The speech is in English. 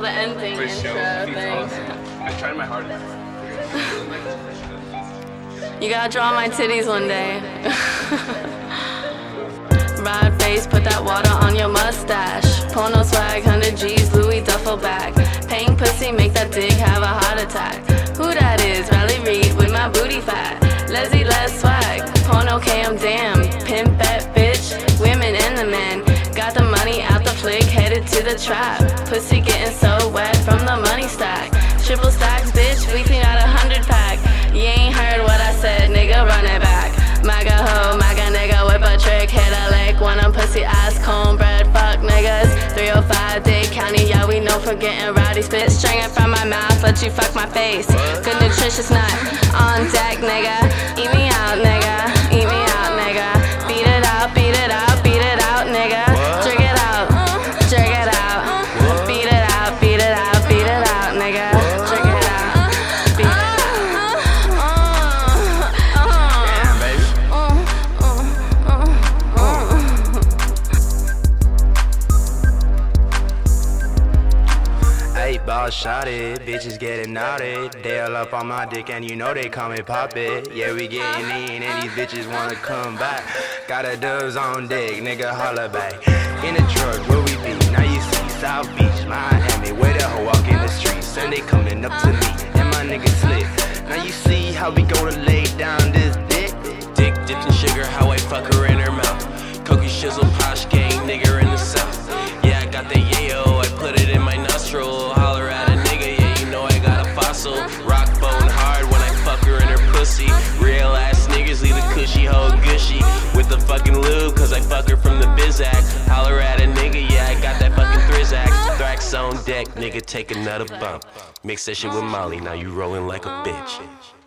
all the ending intro sure. He's awesome. I tried my hardest. You gotta draw my titties one day. Ride face, put that water on your mustache. Porno swag, 100 G's, Louis duffel bag. Paying pussy, make that dick have a heart attack. Who that is? Riley Reid with my booty fat. Leslie Les swag. Porno cam, damn. Headed to the trap. Pussy getting so wet from the money stack. Triple stacks, bitch, We weekly not a hundred pack. You ain't heard what I said, nigga, run it back. MAGA hoe, MAGA nigga, whip a trick, hit a lick. One of pussy ass cornbread, fuck niggas. 305 Dade County, yeah, we know for getting rowdy. Spit string it from my mouth, let you fuck my face. Good nutritious nut on deck, ball shot it, bitches getting naughty. They all up on my dick and you know they come and pop it. Yeah, we getting in and these bitches wanna come back. Got a dubs on deck, nigga holla back. In the truck, where we be? Now you see South Beach, Miami, where the hoe walk in the streets. Sunday coming up to me and my nigga slick. Now you see how we gonna lay down this dick. Dick dipped in sugar, how I fuck her in her mouth. Cookie shizzle, posh gang, deck, nigga, take another bump. Mix that shit with Molly, now you rolling like a bitch.